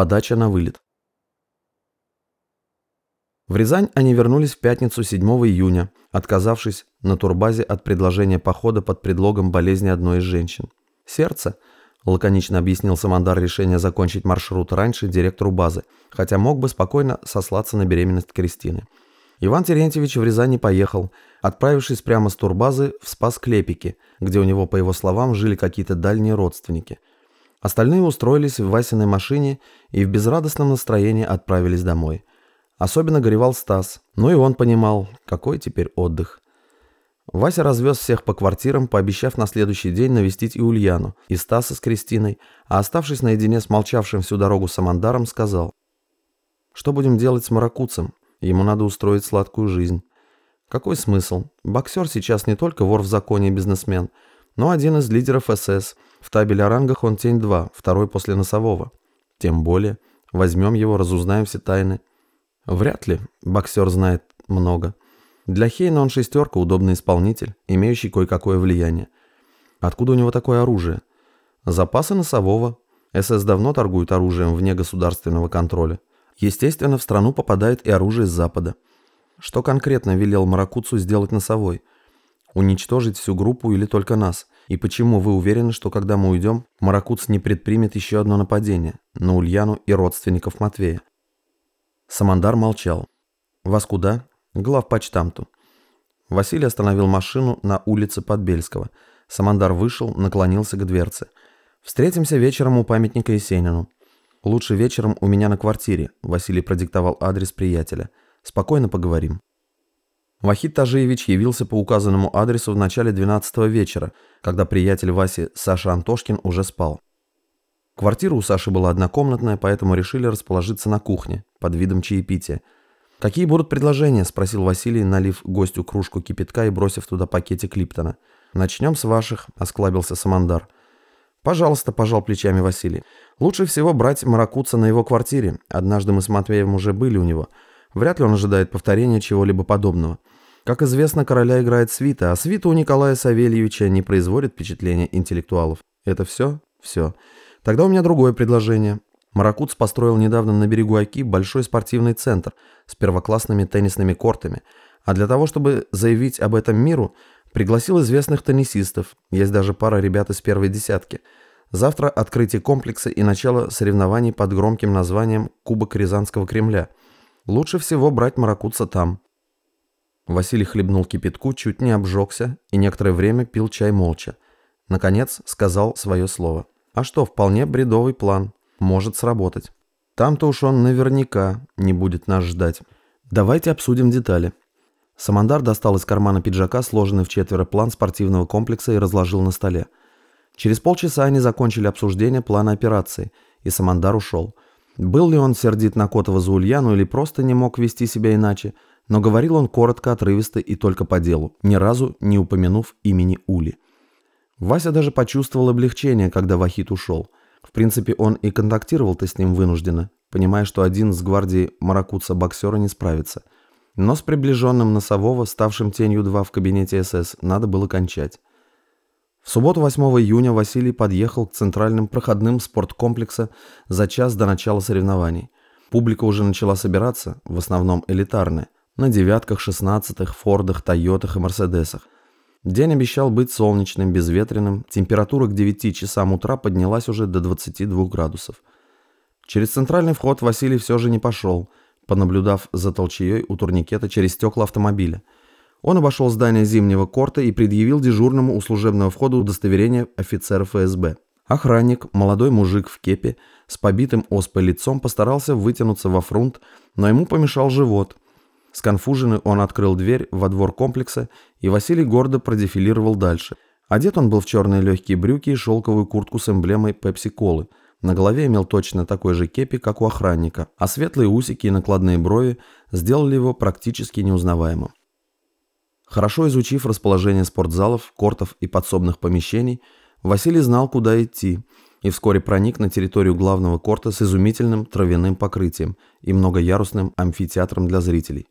Подача на вылет. В Рязань они вернулись в пятницу 7 июня, отказавшись на турбазе от предложения похода под предлогом болезни одной из женщин. Сердце, лаконично объяснил Самандар решение закончить маршрут раньше директору базы, хотя мог бы спокойно сослаться на беременность Кристины. Иван Терентьевич в Рязань не поехал, отправившись прямо с турбазы в Спас-Клепики, где у него, по его словам, жили какие-то дальние родственники. Остальные устроились в Васиной машине и в безрадостном настроении отправились домой. Особенно горевал Стас, но и он понимал, какой теперь отдых. Вася развез всех по квартирам, пообещав на следующий день навестить и Ульяну, и Стаса с Кристиной, а оставшись наедине с молчавшим всю дорогу Самандаром, сказал, «Что будем делать с Маракуцем? Ему надо устроить сладкую жизнь». Какой смысл? Боксер сейчас не только вор в законе и бизнесмен, но один из лидеров СС. В табеле о рангах он тень-2, второй после носового. Тем более, возьмем его, разузнаем все тайны. Вряд ли. Боксер знает много. Для Хейна он шестерка, удобный исполнитель, имеющий кое-какое влияние. Откуда у него такое оружие? Запасы носового. СС давно торгует оружием вне государственного контроля. Естественно, в страну попадает и оружие с Запада. Что конкретно велел Маракуцу сделать носовой? Уничтожить всю группу или только нас? И почему вы уверены, что когда мы уйдем, Маракуц не предпримет еще одно нападение на Ульяну и родственников Матвея? Самандар молчал. «Вас куда?» «Главпочтамту». Василий остановил машину на улице Подбельского. Самандар вышел, наклонился к дверце. «Встретимся вечером у памятника Есенину». «Лучше вечером у меня на квартире», – Василий продиктовал адрес приятеля. «Спокойно поговорим». Вахид Тажиевич явился по указанному адресу в начале 12 вечера, когда приятель Васи Саша Антошкин уже спал. Квартира у Саши была однокомнатная, поэтому решили расположиться на кухне, под видом чаепития. «Какие будут предложения?» – спросил Василий, налив гостю кружку кипятка и бросив туда пакетик Липтона. «Начнем с ваших», – осклабился Самандар. «Пожалуйста», – пожал плечами Василий. «Лучше всего брать Маракуца на его квартире. Однажды мы с Матвеем уже были у него. Вряд ли он ожидает повторения чего-либо подобного. Как известно, короля играет свита, а свита у Николая Савельевича не производит впечатления интеллектуалов. Это все? Все. Тогда у меня другое предложение. Маракутс построил недавно на берегу Оки большой спортивный центр с первоклассными теннисными кортами, а для того, чтобы заявить об этом миру, пригласил известных теннисистов, есть даже пара ребят из первой десятки. Завтра открытие комплекса и начало соревнований под громким названием «Кубок Рязанского Кремля». Лучше всего брать Маракутса там. Василий хлебнул кипятку, чуть не обжегся и некоторое время пил чай молча. Наконец сказал свое слово. А что, вполне бредовый план. Может сработать. Там-то уж он наверняка не будет нас ждать. Давайте обсудим детали. Самандар достал из кармана пиджака сложенный в четверо план спортивного комплекса и разложил на столе. Через полчаса они закончили обсуждение плана операции, и Самандар ушел. Был ли он сердит на Котова за Ульяну или просто не мог вести себя иначе, но говорил он коротко, отрывисто и только по делу, ни разу не упомянув имени Ули. Вася даже почувствовал облегчение, когда Вахит ушел. В принципе, он и контактировал-то с ним вынужденно, понимая, что один с гвардии маракуца-боксера не справится. Но с приближенным Носового, ставшим тенью 2 в кабинете СС, надо было кончать. В субботу 8 июня Василий подъехал к центральным проходным спорткомплекса за час до начала соревнований. Публика уже начала собираться, в основном элитарная, на девятках, шестнадцатых, фордах, тойотах и мерседесах – День обещал быть солнечным, безветренным, температура к 9 часам утра поднялась уже до 22 градусов. Через центральный вход Василий все же не пошел, понаблюдав за толчеей у турникета через стекла автомобиля. Он обошел здание зимнего корта и предъявил дежурному у служебного входа удостоверение офицера ФСБ. Охранник, молодой мужик в кепе, с побитым оспой лицом постарался вытянуться во фрунт, но ему помешал живот – Сконфуженный он открыл дверь во двор комплекса, и Василий гордо продефилировал дальше. Одет он был в черные легкие брюки и шелковую куртку с эмблемой пепси-колы. На голове имел точно такой же кепи, как у охранника, а светлые усики и накладные брови сделали его практически неузнаваемым. Хорошо изучив расположение спортзалов, кортов и подсобных помещений, Василий знал, куда идти, и вскоре проник на территорию главного корта с изумительным травяным покрытием и многоярусным амфитеатром для зрителей.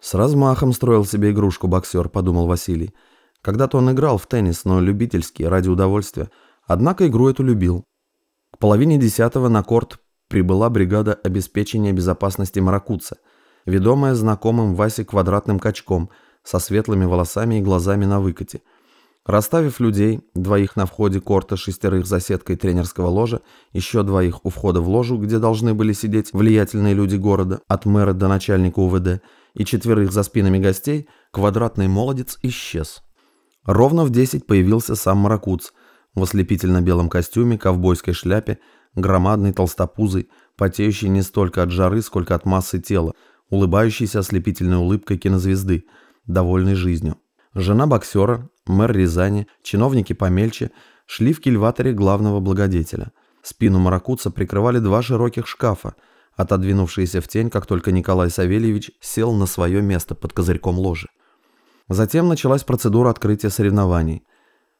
«С размахом строил себе игрушку боксер», – подумал Василий. Когда-то он играл в теннис, но любительский, ради удовольствия. Однако игру эту любил. К половине десятого на корт прибыла бригада обеспечения безопасности Маракуца, ведомая знакомым Васе квадратным качком со светлыми волосами и глазами на выкате. Расставив людей, двоих на входе корта, шестерых за сеткой тренерского ложа, еще двоих у входа в ложу, где должны были сидеть влиятельные люди города, от мэра до начальника УВД, и четверых за спинами гостей, квадратный молодец исчез. Ровно в 10 появился сам Маракуц в ослепительно-белом костюме, ковбойской шляпе, громадный толстопузый, потеющий не столько от жары, сколько от массы тела, улыбающийся ослепительной улыбкой кинозвезды, довольной жизнью. Жена боксера, мэр Рязани, чиновники помельче шли в кильваторе главного благодетеля. Спину Маракуца прикрывали два широких шкафа, отодвинувшиеся в тень, как только Николай Савельевич сел на свое место под козырьком ложи. Затем началась процедура открытия соревнований.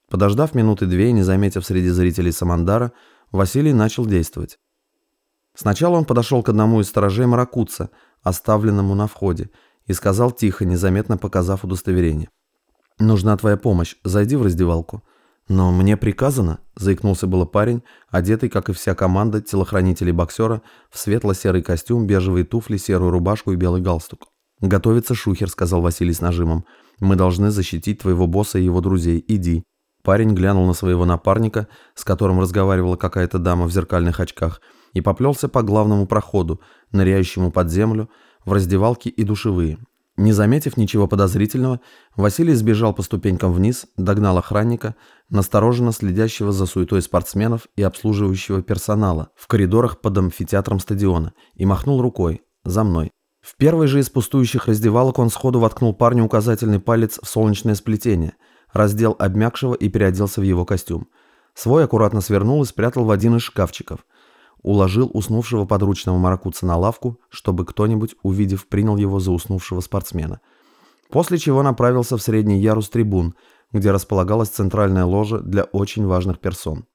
Подождав минуты две и не заметив среди зрителей Самандара, Василий начал действовать. Сначала он подошел к одному из сторожей Маракуца, оставленному на входе, и сказал тихо, незаметно показав удостоверение. «Нужна твоя помощь, зайди в раздевалку». «Но мне приказано», – заикнулся было парень, одетый, как и вся команда телохранителей боксера, в светло-серый костюм, бежевые туфли, серую рубашку и белый галстук. «Готовится шухер», – сказал Василий с нажимом. Мы должны защитить твоего босса и его друзей. Иди». Парень глянул на своего напарника, с которым разговаривала какая-то дама в зеркальных очках, и поплелся по главному проходу, ныряющему под землю, в раздевалки и душевые. Не заметив ничего подозрительного, Василий сбежал по ступенькам вниз, догнал охранника, настороженно следящего за суетой спортсменов и обслуживающего персонала в коридорах под амфитеатром стадиона, и махнул рукой «За мной». В первой же из пустующих раздевалок он сходу воткнул парню указательный палец в солнечное сплетение, раздел обмякшего и переоделся в его костюм. Свой аккуратно свернул и спрятал в один из шкафчиков. Уложил уснувшего подручного маракуца на лавку, чтобы кто-нибудь, увидев, принял его за уснувшего спортсмена. После чего направился в средний ярус трибун, где располагалась центральная ложа для очень важных персон.